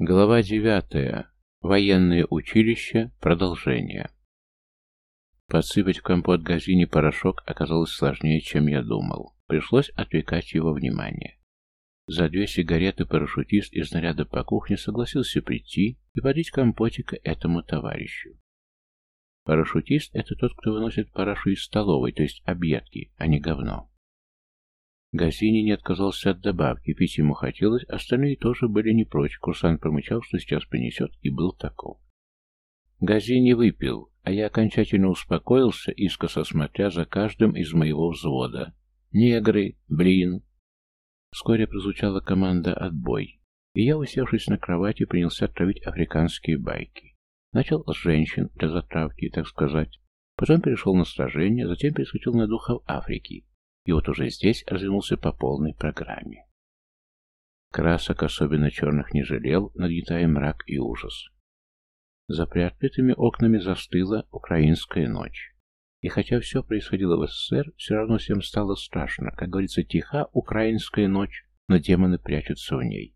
Глава девятая. Военное училище. Продолжение. Подсыпать в компот газине порошок оказалось сложнее, чем я думал. Пришлось отвлекать его внимание. За две сигареты парашютист из наряда по кухне согласился прийти и подать компотика этому товарищу. Парашютист — это тот, кто выносит парашу из столовой, то есть объедки, а не говно. Газини не отказался от добавки, пить ему хотелось, остальные тоже были не прочь. Курсант промычал, что сейчас принесет, и был таков. Газини выпил, а я окончательно успокоился, искоса смотря за каждым из моего взвода. «Негры! Блин!» Вскоре прозвучала команда «Отбой», и я, усевшись на кровати, принялся травить африканские байки. Начал с женщин для затравки, так сказать. Потом перешел на сражение, затем перескочил на духов Африки, и вот уже здесь развернулся по полной программе. Красок, особенно черных, не жалел, нагнетая мрак и ужас. За приоткрытыми окнами застыла украинская ночь. И хотя все происходило в СССР, все равно всем стало страшно. Как говорится, тиха украинская ночь, но демоны прячутся в ней.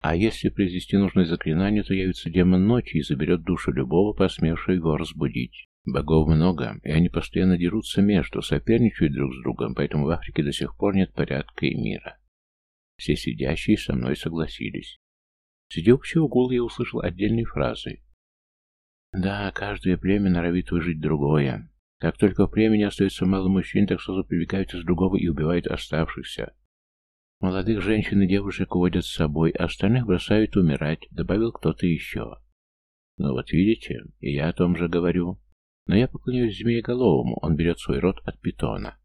А если произвести нужное заклинание, то явится демон ночи и заберет душу любого, посмевшего его разбудить. Богов много, и они постоянно дерутся между, соперничают друг с другом, поэтому в Африке до сих пор нет порядка и мира. Все сидящие со мной согласились. Сидя у угол, я услышал отдельные фразы. Да, каждое племя норовит выжить другое. Как только в племени остается мало мужчин, так сразу прибегают из другого и убивают оставшихся. Молодых женщин и девушек уводят с собой, а остальных бросают умирать, добавил кто-то еще. Ну вот видите, и я о том же говорю. Но я поклоняюсь Змееголовому, он берет свой род от питона.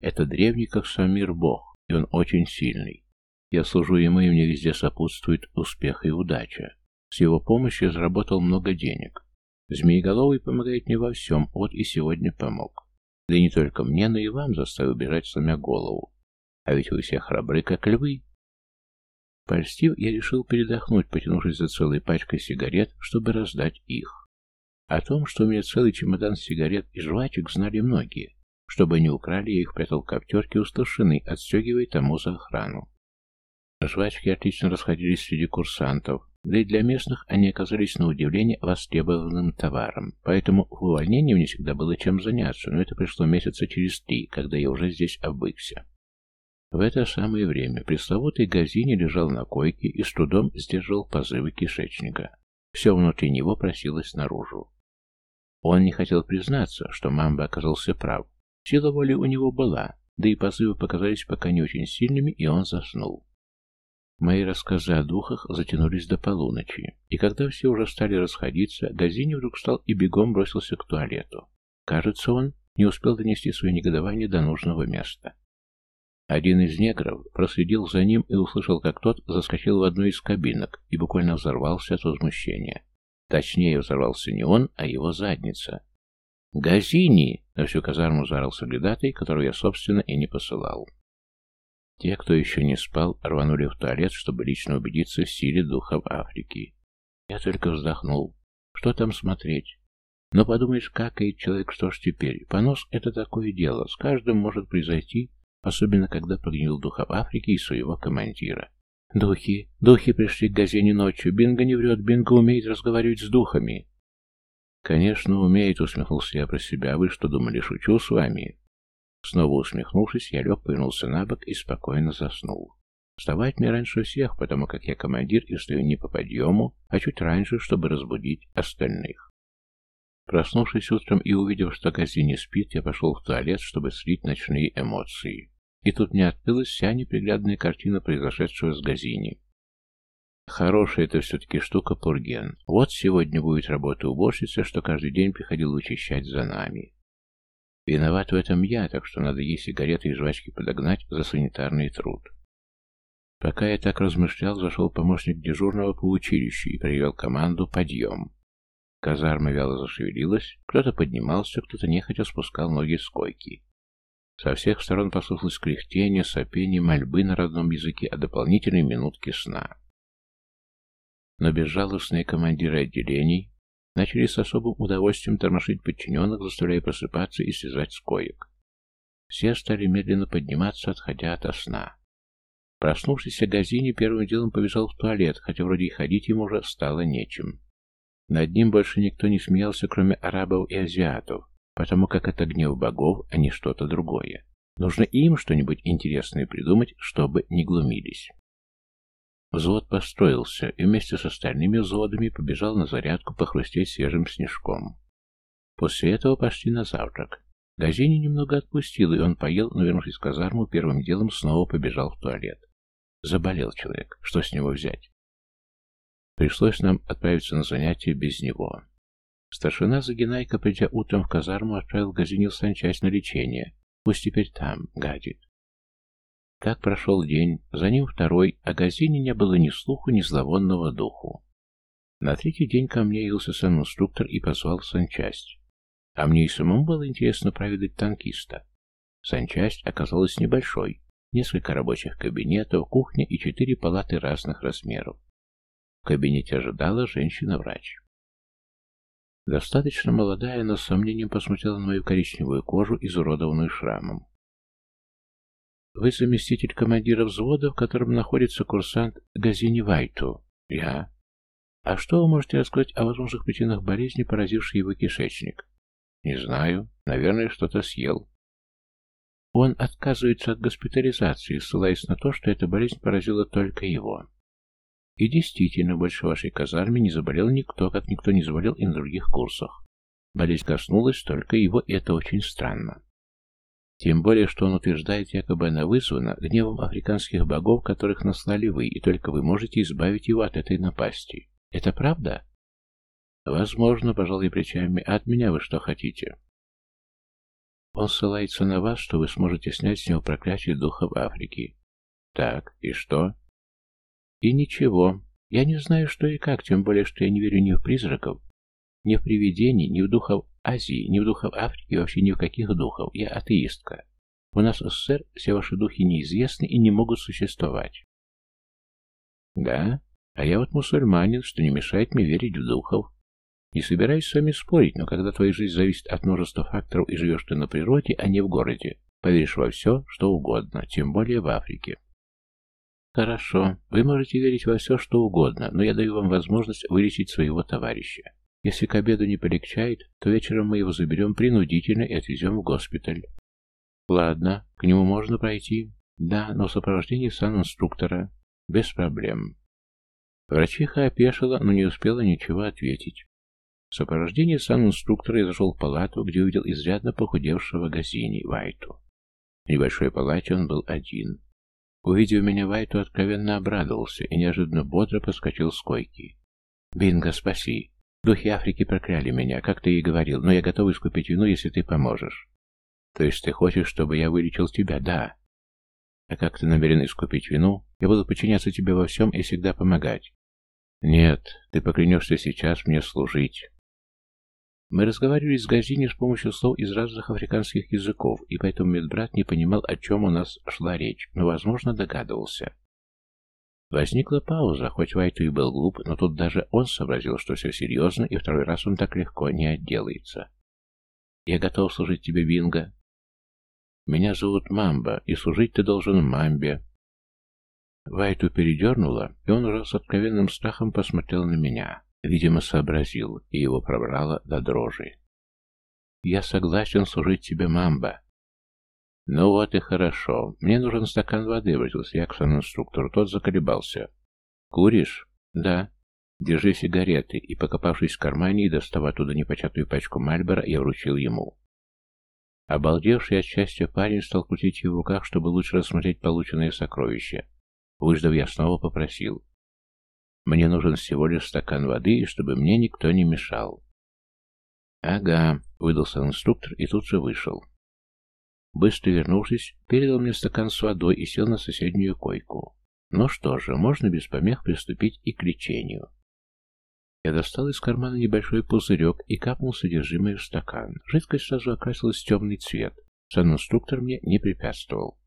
Это древний, как сам мир, бог, и он очень сильный. Я служу ему, и мне везде сопутствует успех и удача. С его помощью я заработал много денег. Змееголовый помогает мне во всем, вот и сегодня помог. Да и не только мне, но и вам заставил бежать, сломя голову. А ведь вы все храбры, как львы. Польстив, я решил передохнуть, потянувшись за целой пачкой сигарет, чтобы раздать их. О том, что у меня целый чемодан сигарет и жвачек, знали многие. Чтобы не украли, я их прятал в коптерке у старшины, отстегивая тому за охрану. Жвачки отлично расходились среди курсантов, да и для местных они оказались на удивление востребованным товаром, поэтому в увольнении мне всегда было чем заняться, но это пришло месяца через три, когда я уже здесь обвыкся. В это самое время пресловутый Газини лежал на койке и с трудом сдерживал позывы кишечника. Все внутри него просилось наружу. Он не хотел признаться, что Мамба оказался прав. Сила воли у него была, да и позывы показались пока не очень сильными, и он заснул. Мои рассказы о духах затянулись до полуночи, и когда все уже стали расходиться, Газини вдруг встал и бегом бросился к туалету. Кажется, он не успел донести свое негодование до нужного места. Один из негров проследил за ним и услышал, как тот заскочил в одну из кабинок и буквально взорвался от возмущения. Точнее, взорвался не он, а его задница. «Газини!» — на всю казарму заорал соглядатый, которого я, собственно, и не посылал. Те, кто еще не спал, рванули в туалет, чтобы лично убедиться в силе духов Африки. Я только вздохнул. Что там смотреть? Но подумаешь, какает человек, что ж теперь? Понос — это такое дело, с каждым может произойти, особенно когда прогнил духов Африки и своего командира. «Духи! Духи пришли к Газене ночью! Бинго не врет! Бинго умеет разговаривать с духами!» «Конечно, умеет», — усмехнулся я про себя. «А вы что думали, шучу с вами?» Снова усмехнувшись, я лег, повернулся на бок и спокойно заснул. Вставать мне раньше всех, потому как я командир и стою не по подъему, а чуть раньше, чтобы разбудить остальных. Проснувшись утром и увидев, что Гази не спит, я пошел в туалет, чтобы слить ночные эмоции. И тут мне открылась вся неприглядная картина произошедшего с Газини. Хорошая это все-таки штука Пурген. Вот сегодня будет работа уборщицы, что каждый день приходил вычищать за нами. Виноват в этом я, так что надо ей сигареты и жвачки подогнать за санитарный труд. Пока я так размышлял, зашел помощник дежурного по училищу и привел команду «Подъем». Казарма вяло зашевелилась, кто-то поднимался, кто-то нехотя спускал ноги с койки. Со всех сторон послышалось кряхтение, сопение, мольбы на родном языке о дополнительной минутке сна. Но безжалостные командиры отделений начали с особым удовольствием тормошить подчиненных, заставляя просыпаться и связать с коек. Все стали медленно подниматься, отходя от сна. Проснувшийся Газини первым делом побежал в туалет, хотя вроде и ходить ему уже стало нечем. Над ним больше никто не смеялся, кроме арабов и азиатов, потому как это гнев богов, а не что-то другое. Нужно им что-нибудь интересное придумать, чтобы не глумились. Взвод построился и вместе с остальными взводами побежал на зарядку похрустеть свежим снежком. После этого пошли на завтрак. Газини немного отпустил, и он поел, но, вернувшись в казарму, первым делом снова побежал в туалет. Заболел человек. Что с него взять? Пришлось нам отправиться на занятия без него. Старшина Загинайка, придя утром в казарму, отправил Газинил санчасть на лечение. Пусть теперь там гадит. Как прошел день, за ним второй, а Газине не было ни слуху, ни зловонного духу. На третий день ко мне явился сам инструктор и позвал санчасть. А мне и самому было интересно проведать танкиста. Санчасть оказалась небольшой, несколько рабочих кабинетов, кухня и четыре палаты разных размеров. В кабинете ожидала женщина-врач. Достаточно молодая, но с сомнением посмотрела на мою коричневую кожу, изуродованную шрамом. «Вы заместитель командира взвода, в котором находится курсант Газини Вайту?» «Я». «А что вы можете рассказать о возможных причинах болезни, поразившей его кишечник?» «Не знаю. Наверное, что-то съел». Он отказывается от госпитализации, ссылаясь на то, что эта болезнь поразила только его. И действительно, больше в вашей казарме не заболел никто, как никто не заболел и на других курсах. Болезнь коснулась только его, и это очень странно. Тем более, что он утверждает, якобы она вызвана гневом африканских богов, которых наслали вы, и только вы можете избавить его от этой напасти. Это правда? Возможно, пожалуй, плечами. А от меня вы что хотите? Он ссылается на вас, что вы сможете снять с него проклятие духов Африки. Так, и что? И ничего. Я не знаю, что и как, тем более, что я не верю ни в призраков, ни в привидений, ни в духов Азии, ни в духов Африки, вообще ни в каких духов. Я атеистка. У нас в СССР все ваши духи неизвестны и не могут существовать. Да? А я вот мусульманин, что не мешает мне верить в духов. Не собираюсь с вами спорить, но когда твоя жизнь зависит от множества факторов и живешь ты на природе, а не в городе, поверишь во все, что угодно, тем более в Африке. Хорошо, вы можете верить во все, что угодно, но я даю вам возможность вылечить своего товарища. Если к обеду не полегчает, то вечером мы его заберем принудительно и отвезем в госпиталь. Ладно, к нему можно пройти. Да, но в сопровождении сан-инструктора. Без проблем. Врачиха опешила, но не успела ничего ответить. В сопровождении сан-инструктора я зашел в палату, где увидел изрядно похудевшего Газини Вайту. В небольшой палате он был один. Увидев меня, Вайту откровенно обрадовался и неожиданно бодро поскочил с койки. «Бинго, спаси! Духи Африки прокляли меня, как ты и говорил, но я готов искупить вину, если ты поможешь». «То есть ты хочешь, чтобы я вылечил тебя?» «Да». «А как ты намерен искупить вину? Я буду подчиняться тебе во всем и всегда помогать». «Нет, ты поклянешься сейчас мне служить». Мы разговаривали с Газини с помощью слов из разных африканских языков, и поэтому медбрат не понимал, о чем у нас шла речь, но, возможно, догадывался. Возникла пауза, хоть Вайту и был глуп, но тут даже он сообразил, что все серьезно, и второй раз он так легко не отделается. «Я готов служить тебе, Бинго». «Меня зовут Мамба, и служить ты должен Мамбе». Вайту передернуло, и он уже с откровенным страхом посмотрел на меня. Видимо, сообразил, и его пробрало до дрожи. «Я согласен служить тебе, мамба». «Ну вот и хорошо. Мне нужен стакан воды», — обратился я к инструктору. Тот заколебался. «Куришь?» «Да». «Держи сигареты», и, покопавшись в кармане и достав оттуда непочатую пачку Мальбора, я вручил ему. Обалдевший от счастья парень стал крутить ее в руках, чтобы лучше рассмотреть полученное сокровище. Выждав, я снова попросил. Мне нужен всего лишь стакан воды, и чтобы мне никто не мешал. «Ага», — выдался инструктор и тут же вышел. Быстро вернувшись, передал мне стакан с водой и сел на соседнюю койку. Ну что же, можно без помех приступить и к лечению. Я достал из кармана небольшой пузырек и капнул содержимое в стакан. Жидкость сразу окрасилась в темный цвет. Сам инструктор мне не препятствовал.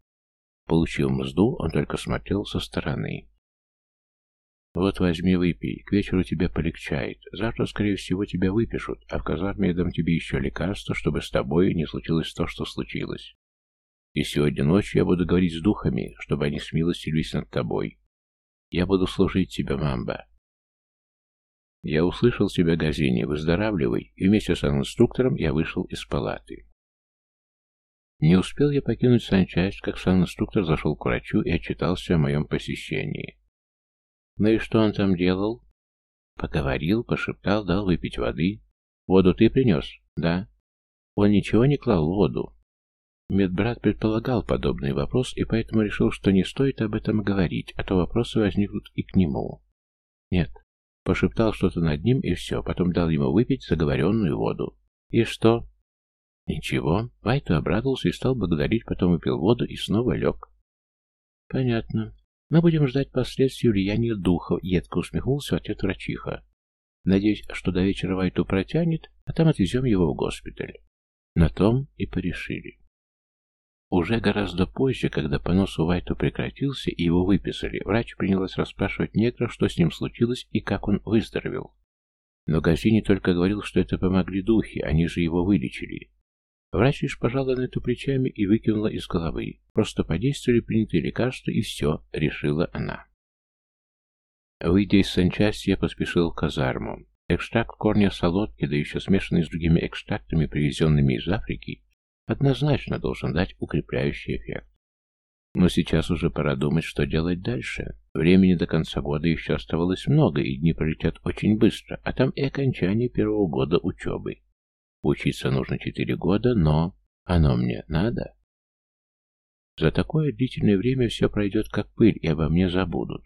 Получив мзду, он только смотрел со стороны. «Вот возьми, выпей. К вечеру тебе полегчает. Завтра, скорее всего, тебя выпишут, а в казарме я дам тебе еще лекарство, чтобы с тобой не случилось то, что случилось». И сегодня ночью я буду говорить с духами, чтобы они смилостились над тобой. Я буду служить тебе, мамба. Я услышал тебя, Газини, выздоравливай, и вместе с инструктором я вышел из палаты. Не успел я покинуть санчасть, как сан-инструктор зашел к врачу и отчитался о моем посещении. Ну и что он там делал? Поговорил, пошептал, дал выпить воды. Воду ты принес? Да. Он ничего не клал в воду. Медбрат предполагал подобный вопрос и поэтому решил, что не стоит об этом говорить, а то вопросы возникнут и к нему. Нет, Пошептал что-то над ним и все, потом дал ему выпить заговоренную воду. И что? Ничего. Вайту обрадовался и стал благодарить, потом выпил воду и снова лег. Понятно. Мы будем ждать последствий влияния духов, едко усмехнулся отец врачиха. Надеюсь, что до вечера Вайту протянет, а там отвезем его в госпиталь. На том и порешили. Уже гораздо позже, когда понос у Вайта прекратился и его выписали, врач принялась расспрашивать негра, что с ним случилось и как он выздоровел. Но Газини только говорил, что это помогли духи, они же его вылечили. Врач лишь пожала на это плечами и выкинула из головы. Просто подействовали принятые лекарства, и все, решила она. Выйдя из санчасти, я поспешил в казарму. Экстракт корня солодки, да еще смешанный с другими экстрактами, привезенными из Африки, однозначно должен дать укрепляющий эффект. Но сейчас уже пора думать, что делать дальше. Времени до конца года еще оставалось много, и дни пролетят очень быстро, а там и окончание первого года учебы. Учиться нужно четыре года, но оно мне надо. За такое длительное время все пройдет как пыль, и обо мне забудут.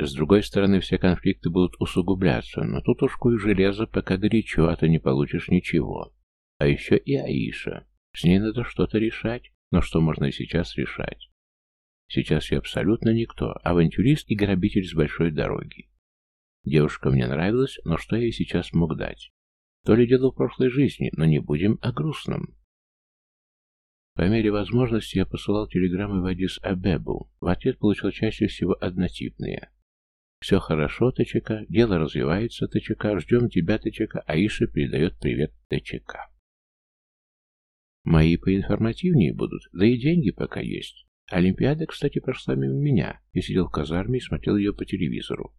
С другой стороны, все конфликты будут усугубляться, но тут уж кое железо пока горячо, а то не получишь ничего. А еще и Аиша. С ней надо что-то решать, но что можно и сейчас решать? Сейчас я абсолютно никто, авантюрист и грабитель с большой дороги. Девушка мне нравилась, но что я ей сейчас мог дать? То ли дело в прошлой жизни, но не будем о грустном. По мере возможности я посылал телеграммы в Адис Абебу. В ответ получил чаще всего однотипные. «Все хорошо, ТЧК, дело развивается, ТЧК, ждем тебя, ТЧК, Аиша передает привет ТЧК». Мои поинформативнее будут, да и деньги пока есть. Олимпиада, кстати, прошла мимо меня. Я сидел в казарме и смотрел ее по телевизору.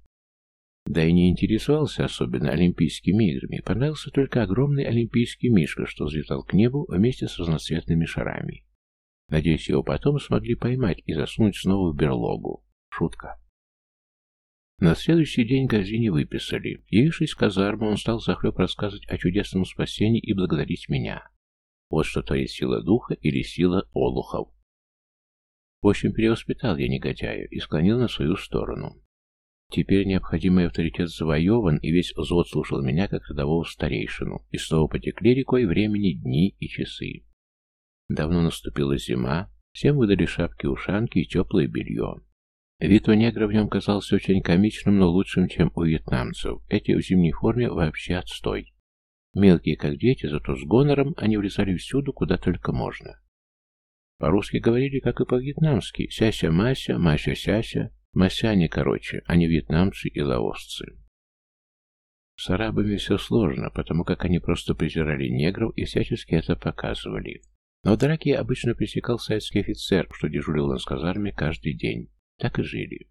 Да и не интересовался особенно Олимпийскими играми. Понравился только огромный олимпийский мишка, что взлетал к небу вместе с разноцветными шарами. Надеюсь, его потом смогли поймать и засунуть снова в берлогу. Шутка. На следующий день Газини выписали. Явившись в казарму, он стал захлеб рассказывать о чудесном спасении и благодарить меня. Вот что то есть сила духа или сила олухов. В общем, перевоспитал я негодяю и склонил на свою сторону. Теперь необходимый авторитет завоеван, и весь взвод слушал меня как родового старейшину, и снова потекли рекой времени дни и часы. Давно наступила зима, всем выдали шапки-ушанки и теплое белье. Вид у негра в нем казался очень комичным, но лучшим, чем у вьетнамцев. Эти в зимней форме вообще отстой. Мелкие, как дети, зато с гонором они влезали всюду, куда только можно. По-русски говорили, как и по-вьетнамски. Сяся-мася, мася-сяся. Масяне, короче, а не вьетнамцы и лаосцы. С арабами все сложно, потому как они просто презирали негров и всячески это показывали. Но в драке обычно пресекал советский офицер, что дежурил на казарме каждый день. Так и жили.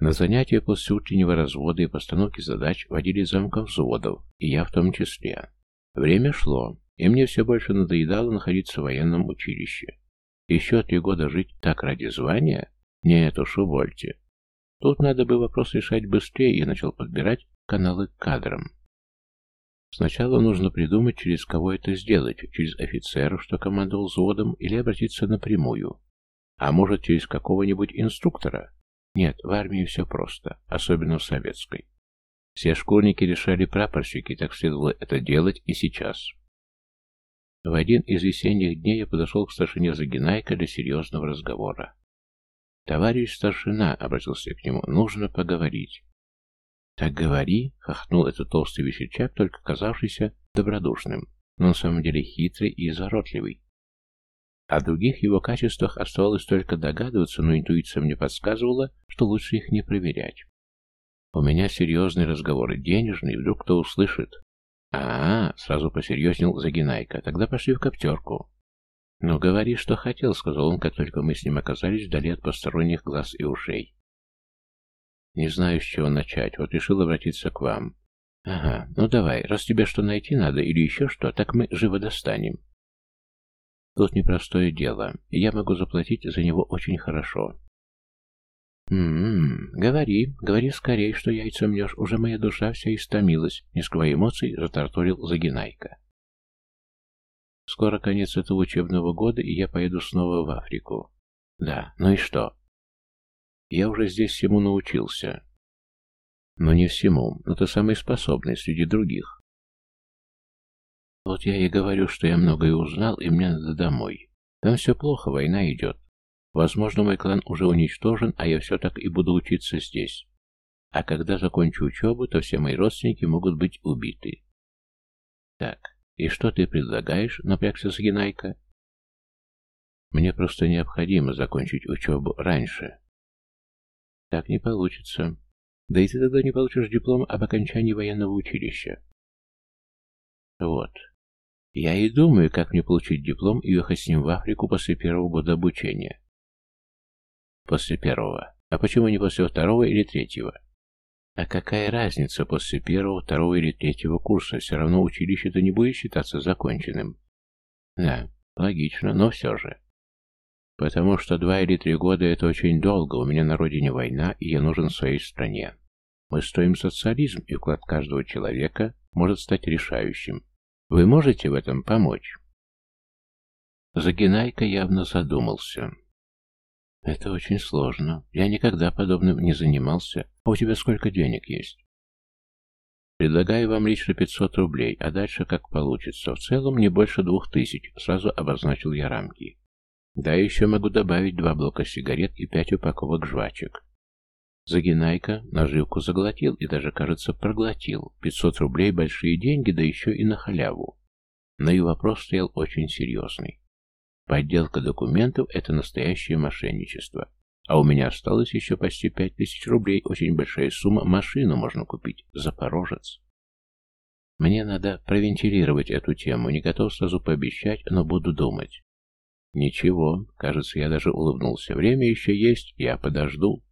На занятия после утреннего развода и постановки задач водили замком взводов, и я в том числе. Время шло, и мне все больше надоедало находиться в военном училище. Еще три года жить так ради звания? Нет уж, увольте. Тут надо бы вопрос решать быстрее, и начал подбирать каналы к кадрам. Сначала нужно придумать, через кого это сделать, через офицера, что командовал взводом, или обратиться напрямую. А может, через какого-нибудь инструктора, нет, в армии все просто, особенно в советской. Все школьники решали прапорщики, так следовало это делать и сейчас. В один из весенних дней я подошел к старшине Загинайко для серьезного разговора. «Товарищ старшина», — обратился к нему, — «нужно поговорить». «Так говори», — хохнул этот толстый весельчак, только казавшийся добродушным, но на самом деле хитрый и изворотливый. О других его качествах оставалось только догадываться, но интуиция мне подсказывала, что лучше их не проверять. У меня серьезный разговор, денежный, вдруг кто услышит. а, -а, -а сразу посерьезнел Загинайка, тогда пошли в коптерку. «Ну, говори, что хотел», — сказал он, как только мы с ним оказались вдали от посторонних глаз и ушей. «Не знаю, с чего начать. Вот решил обратиться к вам». «Ага, ну давай, раз тебе что найти надо или еще что, так мы живо достанем». Тут непростое дело, и я могу заплатить за него очень хорошо. «М-м-м, говори, говори скорее, что яйца мнешь, уже моя душа вся истомилась», — не скрывая эмоций, затарторил Загинайка. «Скоро конец этого учебного года, и я поеду снова в Африку». «Да, ну и что?» «Я уже здесь всему научился». «Но не всему, но ты самый способный среди других». «Вот я и говорю, что я многое узнал, и мне надо домой. Там все плохо, война идет. Возможно, мой клан уже уничтожен, а я все так и буду учиться здесь. А когда закончу учебу, то все мои родственники могут быть убиты. Так, и что ты предлагаешь, напрягся Сагинайка? Мне просто необходимо закончить учебу раньше. Так не получится. Да и ты тогда не получишь диплом об окончании военного училища. Вот. Я и думаю, как мне получить диплом и уехать с ним в Африку после первого года обучения. После первого. А почему не после второго или третьего? А какая разница после первого, второго или третьего курса? Все равно училище-то не будет считаться законченным. Да, логично, но все же. Потому что два или три года это очень долго, у меня на родине война, и я нужен своей стране. Мы строим социализм, и вклад каждого человека может стать решающим. Вы можете в этом помочь? Загинайка явно задумался. Это очень сложно. Я никогда подобным не занимался. А у тебя сколько денег есть? Предлагаю вам лично 500 рублей, а дальше как получится. В целом не больше двух тысяч. Сразу обозначил я рамки. Да, еще могу добавить два блока сигарет и пять упаковок жвачек. Загинайка наживку заглотил и даже, кажется, проглотил. 500 рублей – большие деньги, да еще и на халяву. Но и вопрос стоял очень серьезный. Подделка документов – это настоящее мошенничество. А у меня осталось еще почти пять тысяч рублей, очень большая сумма, машину можно купить, Запорожец. Мне надо провентилировать эту тему, не готов сразу пообещать, но буду думать. Ничего, кажется, я даже улыбнулся. Время еще есть, я подожду.